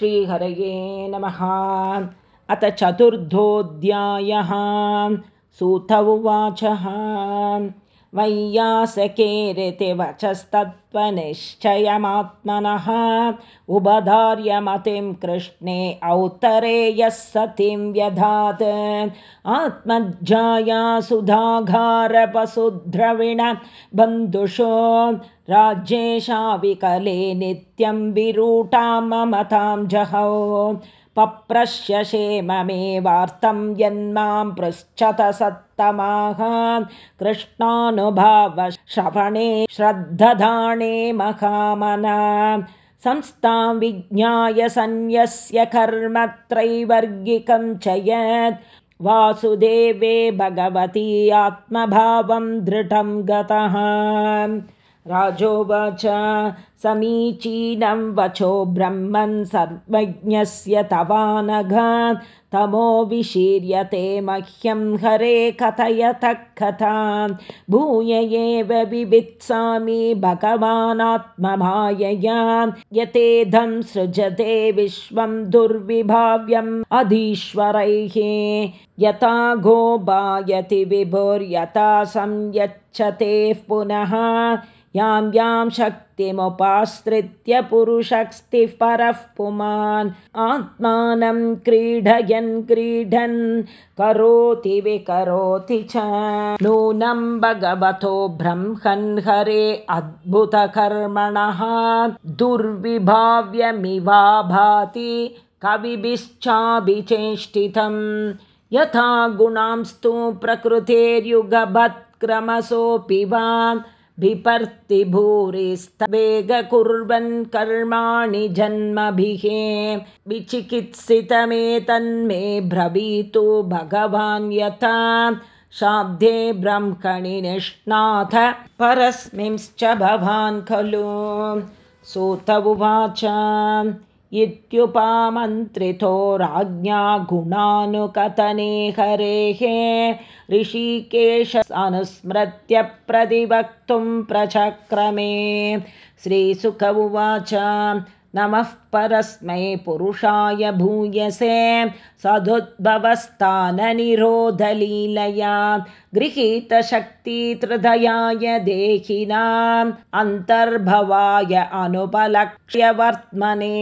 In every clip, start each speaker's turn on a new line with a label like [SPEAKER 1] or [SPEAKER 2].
[SPEAKER 1] श्रीहरये नमः। अथ चतुर्थोऽध्यायः। सूत उवाचः वचस्तत्त्वनिश्चयमात्मनः उबधार्यमतिं कृष्णे औत्तरेयः सतीं व्यधात्। आत्मज्जाया सुधाघारपशुद्रविण बन्धुषो राज्येशाविकले नित्यं विरूटां ममतां जहौ पप्रश्य क्षेममेवार्तं यन्मां पृच्छत सत्तमाः कृष्णानुभावश्रवणे श्रद्धधाणे महामना संस्थां विज्ञाय सन्न्यस्य कर्मत्रैवर्गिकं च यत् वासुदेवे भगवती आत्मभावं दृढं गतः राजोवाच समीचीनं वचो ब्रह्मन् सर्वज्ञस्य तवानघ तमो विशीर्यते मह्यं हरे कथयतः कथां भूय एव विवित्सामि भगवानात्ममायया यतेधं सृजते विश्वं दुर्विभाव्यम् अधीश्वरैः। यथा गोबायति विभुर्यथा संयच्छतेः पुनः यां यां शक्तिमुपाश्रित्य पुरुषस्तिः परः पुमान्। आत्मानं क्रीडयन् क्रीडन् करोति विकरोति च। नूनं भगवतो ब्रह्मन् हरे अद्भुतकर्मणः। दुर्विभाव्यमिवा भाति कविभिश्चाभिचेष्टितं। यथा गुणांस्तु प्रकृतेर्युगभत्क्रमसोऽपि वा बिपर्तिभूरिस्तवेग कुर्वन् कर्माणि जन्मभिः विचिकित्सितमेतन्मे ब्रवीतु भगवान् यथा शाब्दे ब्रह्मणि निष्णाथ परस्मिंश्च भवान् खलु। सूत उवाच इत्युपामन्त्रितो राज्ञा गुणानुकथने हरेः ऋषिकेश अनुस्मृत्य प्रतिवक्तुं प्रचक्रमे। श्रीसुख उवाच नमः परस्मै पुरुषाय भूयसे सदुद्भवस्थाननिरोधलीलया गृहीतशक्तिहृदयाय देहिनाम् अन्तर्भवाय अनुपलक्ष्यवर्त्मने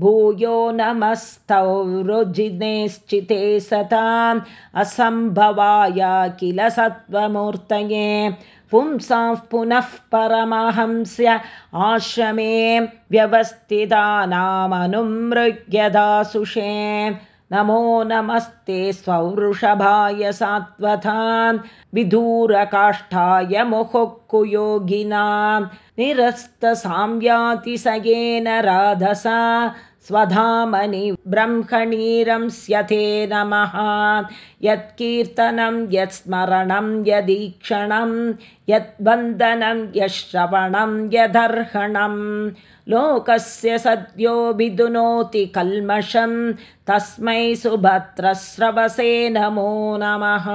[SPEAKER 1] भूयो नमस्तौ रुजिनेश्चिते सताम् असम्भवाय किल सत्त्वमूर्तये। पुंसां पुनः परमहंस्य आश्रमे व्यवस्थितानामनुमृग्यदासुषे नमो नमस्ते स्ववृषभाय सात्वतां विधूरकाष्ठाय मुहुक्कुयोगिनां निरस्तसाम्यातिशयेन राधसा स्वधामनि ब्रह्मणीरंस्यते नमः। यत्कीर्तनं यत्स्मरणं यदीक्षणं यद्वन्दनं यश्रवणं यदर्हणं। लोकस्य सद्यो विदुनोति कल्मषं तस्मै सुभद्रस्रवसे नमो नमः।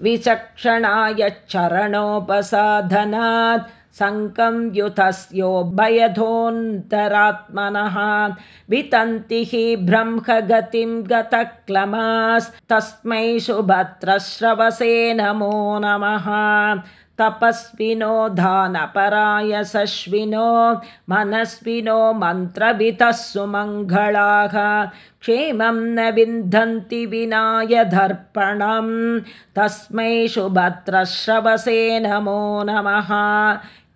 [SPEAKER 1] विचक्षणाय चरणोपसाधनात् सङ्कं युतस्योभयधोऽन्तरात्मनः वितन्ति हि ब्रह्मगतिं गतक्लमास्तस्मै सुभद्रश्रवसे नमो नमः। तपस्विनो दानपरायसश्विनो मनस्विनो मन्त्रवितः सुमङ्गलाः। क्षेमं न विन्दन्ति विनाय दर्पणं तस्मै सुभद्रश्रवसे नमो नमः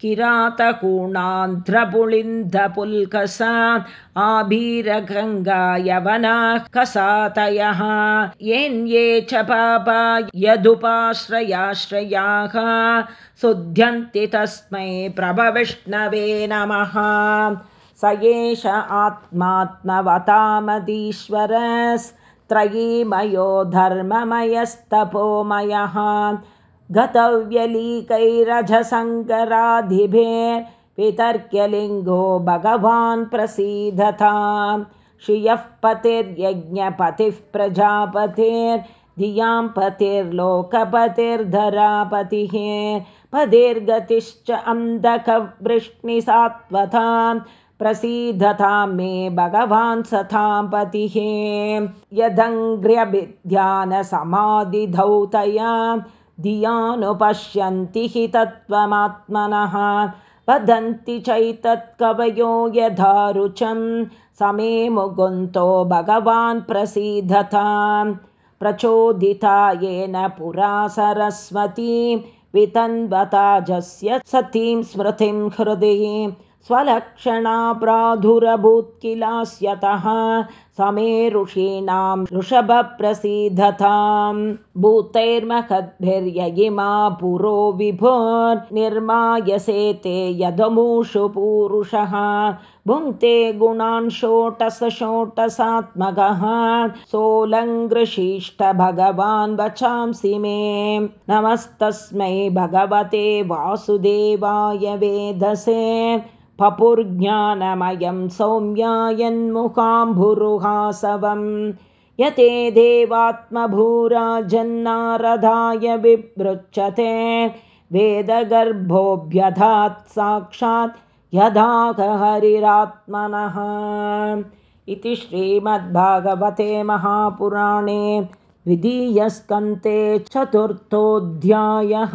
[SPEAKER 1] किरातकूणान्ध्रपुलिन्धपुल्कसा आभीरगङ्गायवनाः कसातयः येन्ये च पापा यदुपाश्रयाश्रयाः शुध्यन्ति तस्मै प्रभविष्णवे नमः। स एष आत्मात्मवतामदीश्वरस्त्रयीमयो धर्ममयस्तपोमयः गतव्यलीकैरजसङ्कराधिभेर्वितर्क्यलिङ्गो भगवान् प्रसीदतां श्रियः पतिर्यज्ञपतिः प्रजापतिर्धियां पतिर्लोकपतिर्धरापतिः। पतिर्गतिश्च अन्धकवृष्णिसात्वतां प्रसीदतां मे भगवान् सतां पतिः। यदङ्ग्र्यभिध्यानसमाधिधौतया धियानुपश्यन्ति हि तत्त्वमात्मनः। वदन्ति चैतत्कवयो यथा रुचं समे मुकुन्तो भगवान् प्रसीदतां। प्रचोदिता येन पुरा सरस्वती। वितन्वताजस्य सतीं स्मृतिं हृदि स्वलक्षणा प्रादुरभूत् किलास्यतः समे ऋषीणां ऋषभप्रसीदतां भूतैर्महद्भिर्ययिमा पुरो विभोर्निर्मायसे ते यदमूषु पूरुषः। भुङ्क्ते गुणान् षोटसषोटसात्मकः सोऽलङ्कृशिष्ट भगवान् वचांसि मे। नमस्तस्मै भगवते वासुदेवाय वेदसे पपुर्ज्ञानमयं सौम्यायन्मुखाम्भुरुहासवं यते देवात्मभूराजन्नारदाय बिभृच्छते वेदगर्भोऽभ्यधात् साक्षात् यदा हरिरात्मनः इति श्रीमद्भागवते महापुराणे द्वितीयस्कन्ते चतुर्थोऽध्यायः